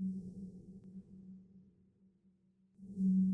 Thank you.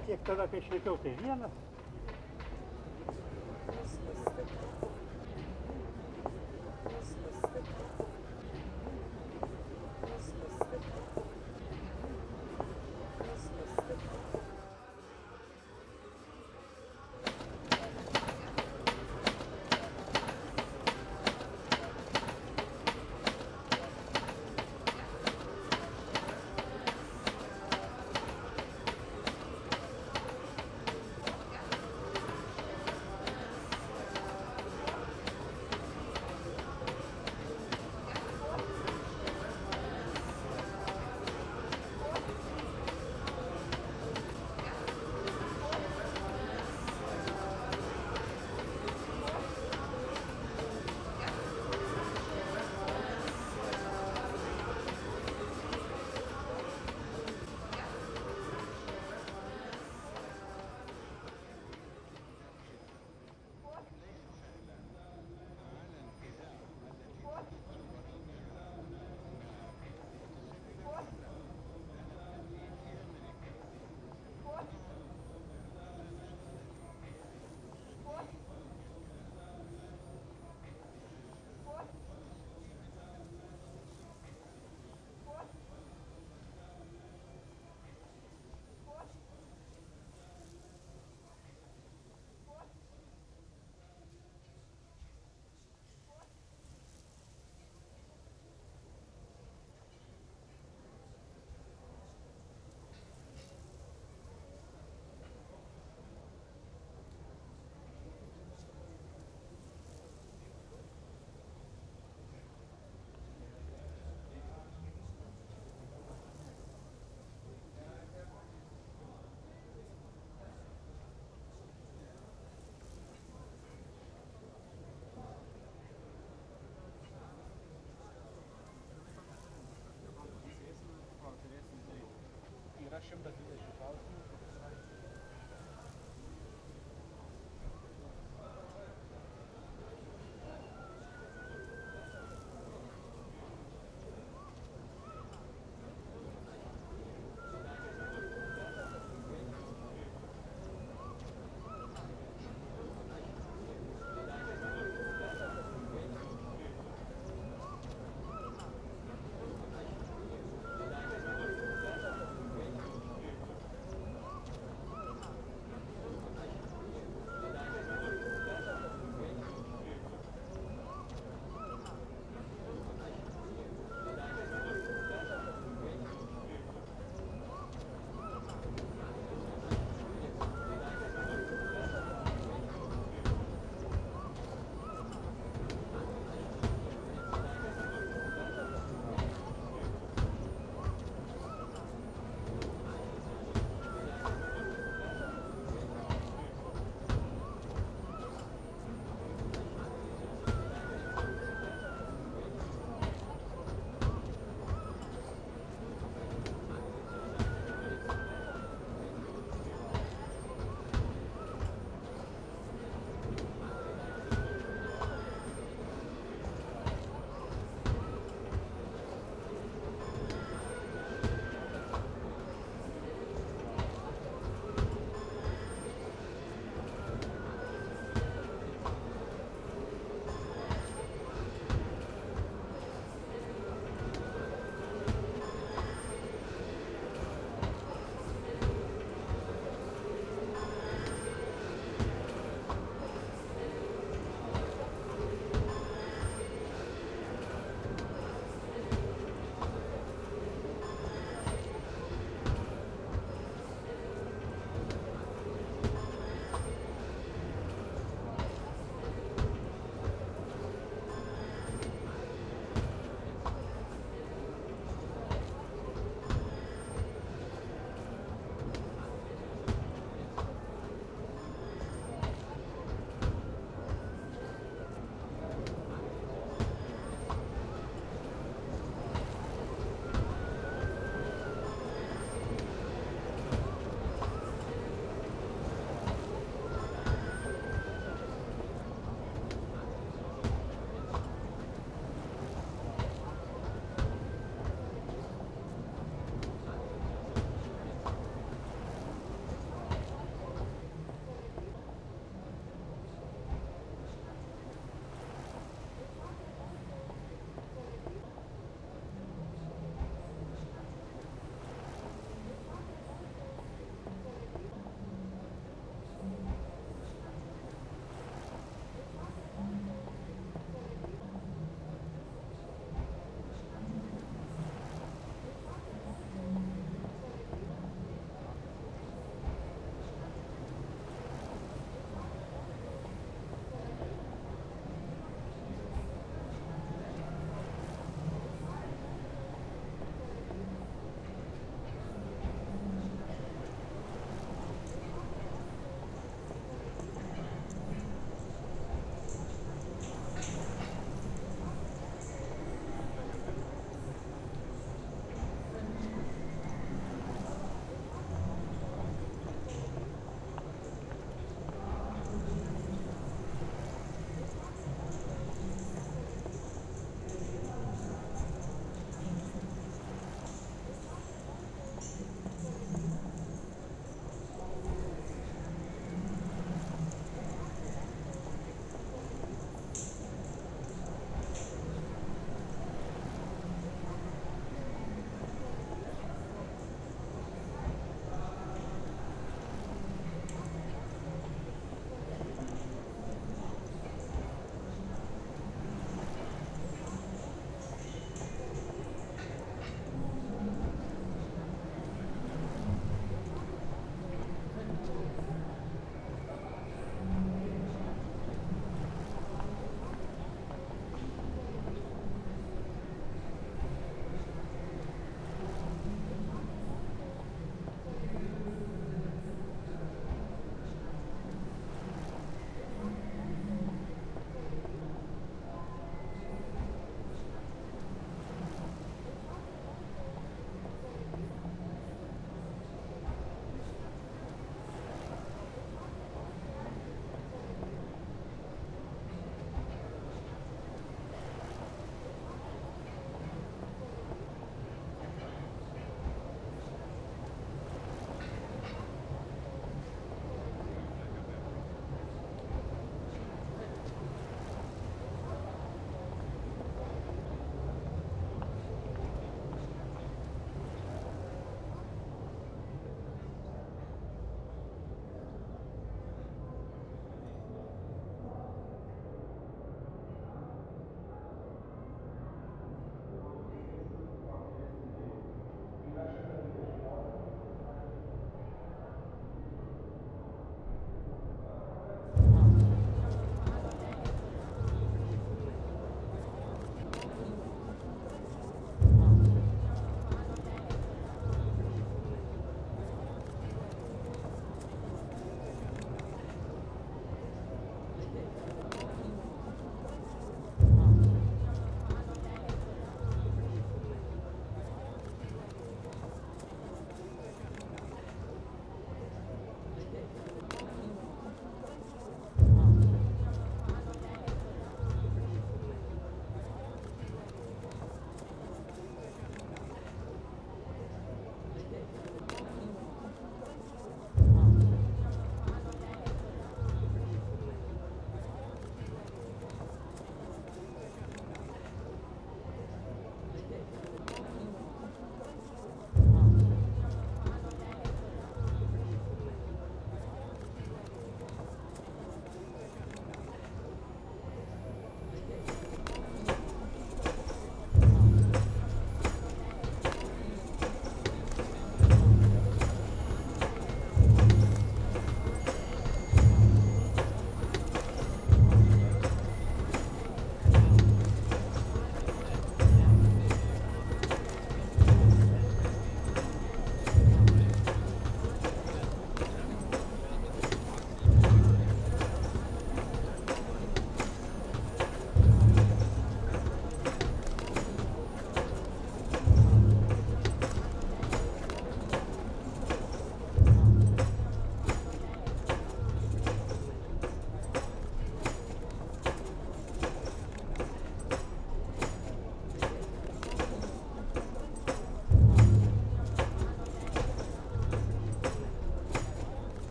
aqui, toda a peixeira que eu tenho, né?